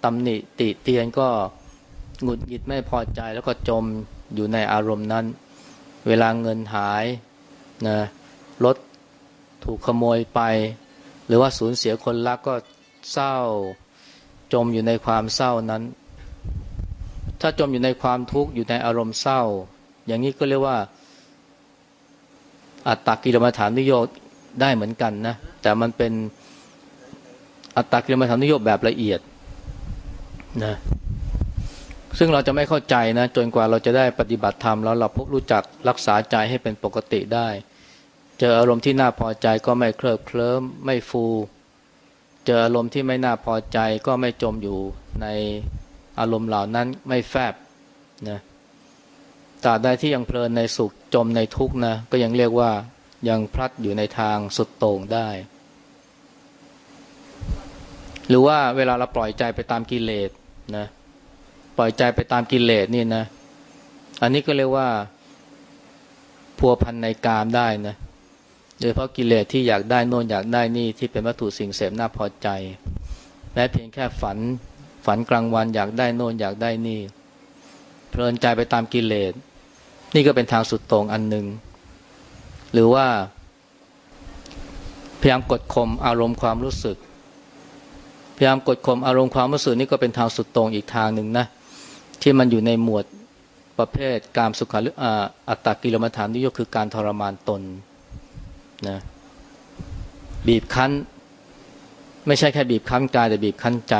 ตำหนิติเตียนก็หงุดหงิดไม่พอใจแล้วก็จมอยู่ในอารมณ์นั้น เวลาเงินหายนะรถ ถูกขโมยไป หรือว่าสูญเสียคนรักก็เศร้าจมอยู่ในความเศร้านั้น ถ้าจมอยู่ในความทุกข์อยู่ในอารมณ์เศร้า อย่างนี้ก็เรียกว่า อัตตกิลมัฐานนิโยได้เหมือนกันนะ แต่มันเป็นอัตตกิลมัฐานนิโยแบบละเอียดนะซึ่งเราจะไม่เข้าใจนะ จนกว่าเราจะได้ปฏิบัติธรรมแล้วเราพบรู้จักรักษาใจให้เป็นปกติได้ เจออารมณ์ที่น่าพอใจก็ไม่เคลิบเคลิ้มไม่ฟู เจออารมณ์ที่ไม่น่าพอใจก็ไม่จมอยู่ในอารมณ์เหล่านั้นไม่แฟบนะตราบใดที่ยังเพลินในสุขจมในทุกข์นะก็ยังเรียกว่ายังพลัดอยู่ในทางสุดโต่งได้ หรือว่าเวลาเราปล่อยใจไปตามกิเลสนะปล่อยใจไปตามกิเลสนี่นะ อันนี้ก็เรียกว่าพัวพันในกามได้นะ โดยเพราะกิเลสที่อยากได้โน่นอยากได้นี่ที่เป็นวัตถุสิ่งเสพน่าพอใจ แม้เพียงแค่ฝันฝันกลางวันอยากได้โน่นอยากได้นี่ เพลินใจไปตามกิเลส นี่ก็เป็นทางสุดโต่งอันหนึ่งหรือว่า พยายามกดข่มอารมณ์ความรู้สึก พยายามกดข่มอารมณ์ความรู้สึกนี่ก็เป็นทางสุดโต่งอีกทางหนึ่งนะที่มันอยู่ในหมวดประเภทการสุขาออัตตกิลมัฐานนิยมคือการทรมานตน นะบีบคั้น ไม่ใช่แค่บีบคั้นกายแต่บีบคั้นใจ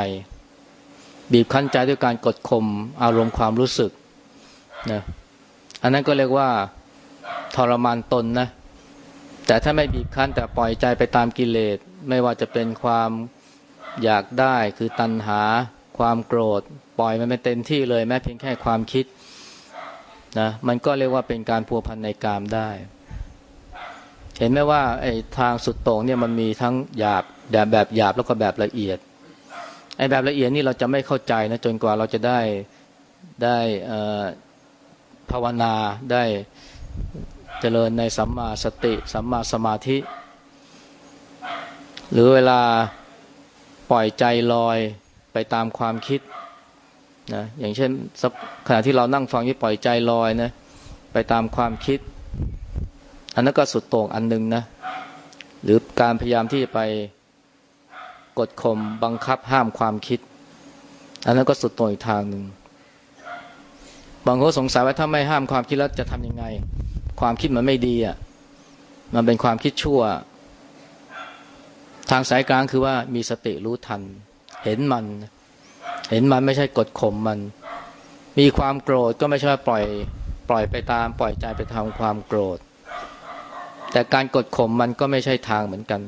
บีบคั้นใจด้วยการกดข่มอารมณ์ความรู้สึกนะอันนั้นก็เรียกว่าทรมานตนนะ แต่ถ้าไม่บีบคั้นแต่ปล่อยใจไปตามกิเลสไม่ว่าจะเป็นความอยากได้คือตัณหา ความโกรธ ปล่อยมันไปเต็มที่เลยแม้เพียงแค่ความคิดนะมันก็เรียกว่าเป็นการพัวพันในกามได้ ห็นไหมว่าไอ้ทางสุดโต่งเนี่ยมันมีทั้งหยาบแบบแบบหยาบแล้วก็แบบละเอียดไอ้แบบละเอียดนี่เราจะไม่เข้าใจนะจนกว่าเราจะได้ได้ภาวนาได้เจริญในสัมมาสติสัมมาสมาธิ หรือเวลาปล่อยใจลอยไปตามความคิดนะอย่างเช่นขณะที่เรานั่งฟังที่ปล่อยใจลอยนะไปตามความคิด อันนั้นก็สุดโต่งอันหนึ่งนะหรือการพยายามที่จะไปกดข่มบังคับห้ามความคิด อันนั้นก็สุดโต่งอีกทางหนึ่งบางคนสงสัยว่าถ้าไม่ห้ามความคิดแล้วจะทำยังไง ความคิดมันไม่ดีอะมันเป็นความคิดชั่ว ทางสายกลางคือว่ามีสติรู้ทัน เห็นมัน เห็นมันไม่ใช่กดข่มมัน มีความโกรธก็ไม่ใช่ปล่อย ปล่อยไปตาม ปล่อยใจไปทำความโกรธ แต่การกดข่มมันก็ไม่ใช่ทางเหมือนกัน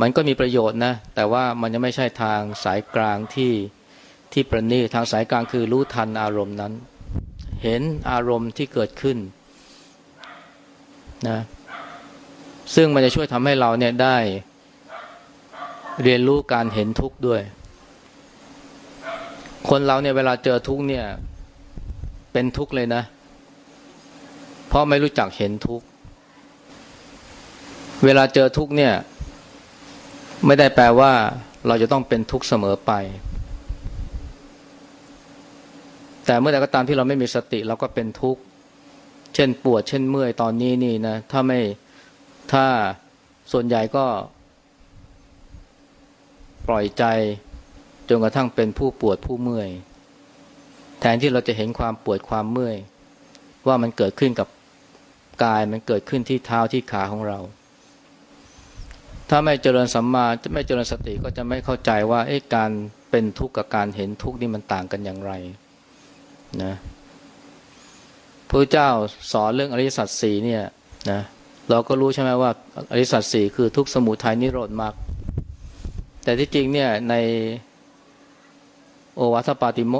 มันก็มีประโยชน์นะ แต่ว่ามันยังไม่ใช่ทางสายกลางที่ที่ประณีตทางสายกลางคือรู้ทันอารมณ์นั้น เห็นอารมณ์ที่เกิดขึ้นนะซึ่งมันจะช่วยทำให้เราเนี่ยได้เรียนรู้การเห็นทุกข์ด้วย คนเราเนี่ยเวลาเจอทุกข์เนี่ย เป็นทุกข์เลยนะ เพราะไม่รู้จักเห็นทุกข์ เวลาเจอทุกข์เนี่ย ไม่ได้แปลว่า เราจะต้องเป็นทุกข์เสมอไป แต่เมื่อใดก็ตามที่เราไม่มีสติเราก็เป็นทุกข์เช่นปวด เช่นเมื่อยตอนนี้นี่นะถ้าไม่ถ้าส่วนใหญ่ก็ ปล่อยใจจนกระทั่งเป็นผู้ปวดผู้เมื่อย แทนที่เราจะเห็นความปวดความเมื่อย ว่ามันเกิดขึ้นกับกายมันเกิดขึ้นที่เท้าที่ขาของเรา ถ้าไม่เจริญสัมมาจะไม่เจริญสติก็จะไม่เข้าใจว่าการเป็นทุกข์กับการเห็นทุกข์นี่มันต่างกันอย่างไรนะพระเจ้าสอนเรื่องอริยสัจสี่เนี่ยนะเราก็รู้ใช่ไหมว่าอริยสัจสี่คือทุกสมุทัยนิโรธมรรคแต่ที่จริงเนี่ยในโอวัตปาติโม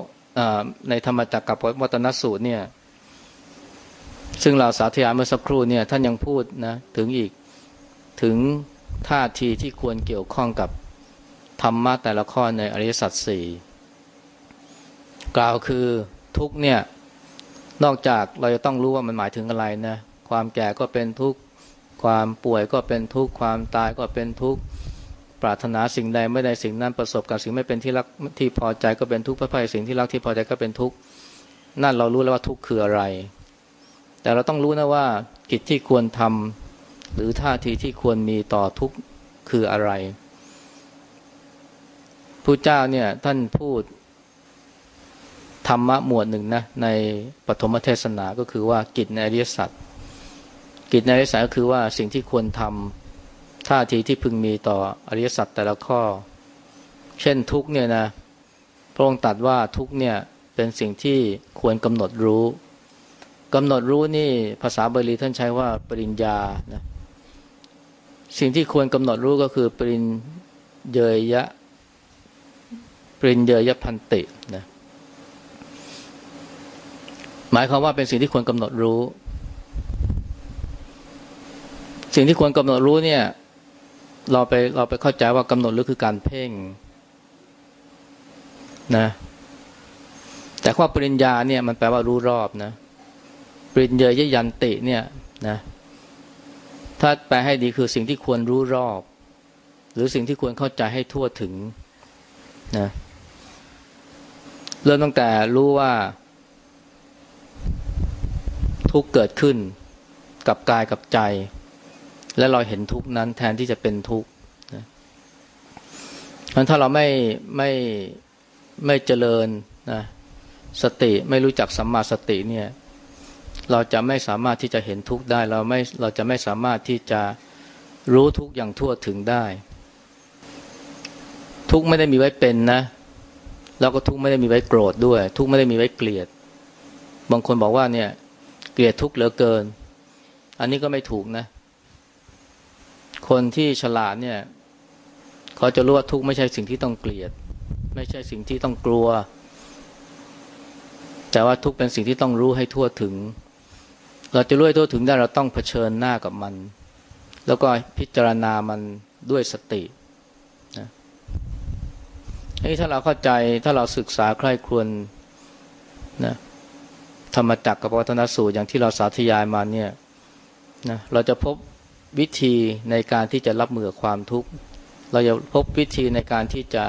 ในธรรมจักรกับวัตนสูตรเนี่ยซึ่งเราสาธยายเมื่อสักครู่เนี่ยท่านยังพูดนะถึงอีกถึง ท่าทีที่ควรเกี่ยวข้องกับธรรมะแต่ละข้อในอริยสัจสี่กล่าวคือทุกเนี่ยนอกจากเราจะต้องรู้ว่ามันหมายถึงอะไรนะความแก่ก็เป็นทุกข์ความป่วยก็เป็นทุกข์ความตายก็เป็นทุกข์ปรารถนาสิ่งใดไม่ได้สิ่งนั้นประสบกับสิ่งไม่เป็นที่รักที่พอใจก็เป็นทุกข์พระภัยสิ่งที่รักที่พอใจก็เป็นทุกข์นั่นเรารู้แล้วว่าทุกข์คืออะไร แต่เราต้องรู้นะว่ากิจที่ควรทำ หรือท่าทีที่ควรมีต่อทุกข์คืออะไรพระเจ้าเนี่ยท่านพูดธรรมะหมวดหนึ่งนะในปฐมเทศนาก็คือว่ากิจในอริยสัจกิจในอริยสัจก็คือว่าสิ่งที่ควรทำท่าทีที่พึงมีต่ออริยสัจแต่ละข้อ เช่นทุกเนี่ยนะพระองค์ตรัสว่าทุกเนี่ยเป็นสิ่งที่ควรกำหนดรู้กำหนดรู้นี่ภาษาบาลีท่านใช้ว่าปริญญานะ สิ่งที่ควรกำหนดรู้ก็คือปริญเยยะปริญเยยะพันตินะหมายความว่าเป็นสิ่งที่ควรกำหนดรู้ สิ่งที่ควรกำหนดรู้เนี่ย เราไปเราไปเข้าใจว่ากำหนดรู้คือการเพ่งนะแต่ว่าปริญญาเนี่ยมันแปลว่ารู้รอบนะ ปริญเยยยันติเนี่ยนะ ถ้าแปลให้ดีคือสิ่งที่ควรรู้รอบ หรือสิ่งที่ควรเข้าใจให้ทั่วถึงนะเริ่มตั้งแต่รู้ว่าทุกเกิดขึ้นกับกายกับใจ และเราเห็นทุกนั้นแทนที่จะเป็นทุกข์นะันถ้าเราไม่ไม่ไม่เจริญนะสติไม่รู้จักสัมมาสติเนี่ย เราจะไม่สามารถที่จะเห็นทุกข์ได้ เราไม่เราจะไม่สามารถที่จะรู้ทุกข์อย่างทั่วถึงได้ ทุกข์ไม่ได้มีไว้เป็นนะแล้วก็ทุกข์ไม่ได้มีไว้โกรธด้วย ทุกข์ไม่ได้มีไว้เกลียด บางคนบอกว่าเนี่ย เกลียดทุกข์เหลือเกิน อันนี้ก็ไม่ถูกนะ คนที่ฉลาดเนี่ยเขาจะรู้ว่าทุกข์ไม่ใช่สิ่งที่ต้องเกลียด ไม่ใช่สิ่งที่ต้องกลัว แต่ว่าทุกข์เป็นสิ่งที่ต้องรู้ให้ทั่วถึง เราจะรู้ทั่วถึงได้เราต้องเผชิญหน้ากับมัน แล้วก็พิจารณามันด้วยสตินะนี่ถ้าเราเข้าใจถ้าเราศึกษาใคร่ครวญนะธรรมจักรกับวัฒนสูตรอย่างที่เราสาธยายมาเนี่ยนะเราจะพบวิธีในการที่จะรับมือกับความทุกข์ เราจะพบวิธีในการที่จะ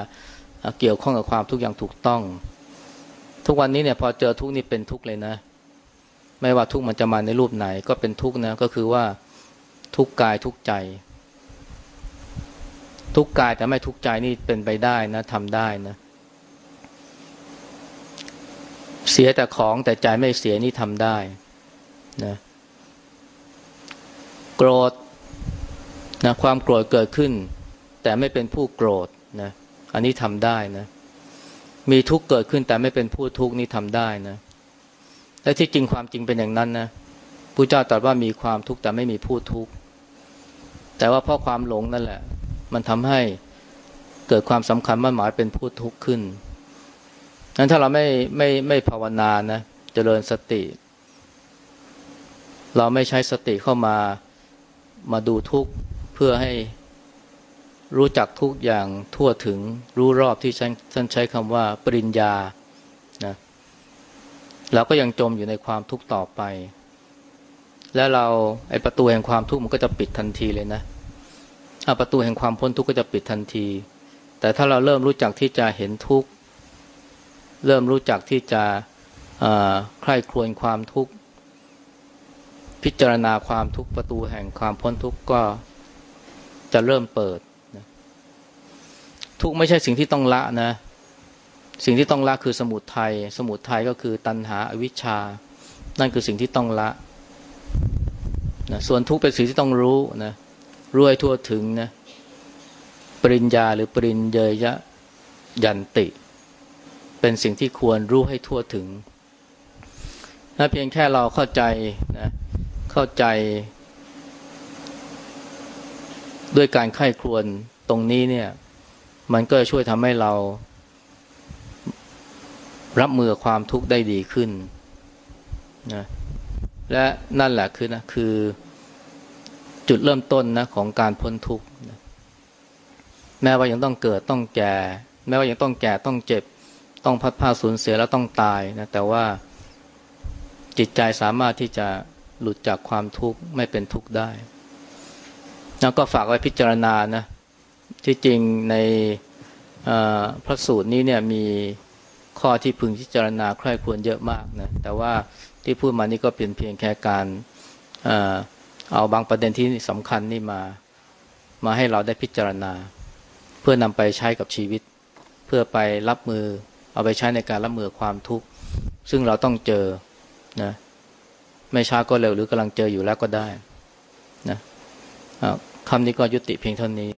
เกี่ยวข้องกับความทุกข์อย่างถูกต้อง ทุกวันนี้เนี่ยพอเจอทุกข์นี่เป็นทุกข์เลยนะ ไม่ว่าทุกข์มันจะมาในรูปไหน ก็เป็นทุกข์นะก็คือว่าทุกข์กายทุกข์ใจ ทุกข์กายแต่ไม่ทุกข์ใจนี่เป็นไปได้นะทำได้นะเสียแต่ของแต่ใจไม่เสียนี่ทำได้นะโกรธนะความโกรธเกิดขึ้น แต่ไม่เป็นผู้โกรธนะอันนี้ทำได้นะมีทุกข์เกิดขึ้นแต่ไม่เป็นผู้ทุกข์นี่ทำได้นะ และที่จริงความจริงเป็นอย่างนั้นนะพระเจ้าตรัสว่ามีความทุกข์แต่ไม่มีผู้ทุกข์แต่ว่าเพราะความหลงนั่นแหละ มันทำให้เกิดความสำคัญมั่นหมายเป็นผู้ทุกข์ขึ้นนั้นถ้าเราไม่ไม่ไม่ภาวนานะเจริญสติ เราไม่ใช้สติเข้ามามาดูทุกข์เพื่อให้รู้จักทุกอย่างทั่วถึงรู้รอบที่ท่านใช้คำว่าปริญญา เราก็ยังจมอยู่ในความทุกข์ต่อไป และเราไอประตูแห่งความทุกข์มันก็จะปิดทันทีเลยนะอาประตูแห่งความพ้นทุกข์ก็จะปิดทันที แต่ถ้าเราเริ่มรู้จักที่จะเห็นทุกข์ เริ่มรู้จักที่จะใคร่ครวญความทุกข์ พิจารณาความทุกข์ประตูแห่งความพ้นทุกข์ก็จะเริ่มเปิด ทุกข์ไม่ใช่สิ่งที่ต้องละนะ สิ่งที่ต้องละคือสมุทยัยสมุทัยก็คือตัณหาอวิชชา นั่นคือสิ่งที่ต้องละนะส่วนทุกข์เป็นสิ่งที่ต้องรู้นะรู้ให้ทั่วถึงนะปริญญาหรือปริญเยยะยันติ เป็นสิ่งที่ควรรู้ให้ทั่วถึงนะเพียงแค่เราเข้าใจนะเข้าใจ ด้วยการไข้ครวนตรงนี้เนี่ย มันก็จะช่วยทำให้เรา รับมือความทุกข์ได้ดีขึ้นนะและนั่นแหละคือนะคือจุดเริ่มต้นนะของการพ้นทุกข์แม้ว่ายังต้องเกิดต้องแก่ แม้ว่ายังต้องแก่ต้องเจ็บ ต้องพัดผ้าสูญเสียแล้วต้องตายนะแต่ว่าจิตใจสามารถที่จะหลุดจากความทุกข์ไม่เป็นทุกข์ได้ แล้วก็ฝากไว้พิจารณานะที่จริงในพระสูตรนี้เนี่ยมี ข้อที่พึงพิจารณาใคร่ควรเยอะมากนะแต่ว่าที่พูดมานี่ก็เป็นเพียงแค่การเอาบางประเด็นที่สำคัญนี่มามาให้เราได้พิจารณา เพื่อนำไปใช้กับชีวิต เพื่อไปรับมือ เอาไปใช้ในการรับมือความทุกข์ ซึ่งเราต้องเจอนะไม่ช้าก็เร็วหรือกำลังเจออยู่แล้วก็ได้นะคำนี้ก็ยุติเพียงเท่านี้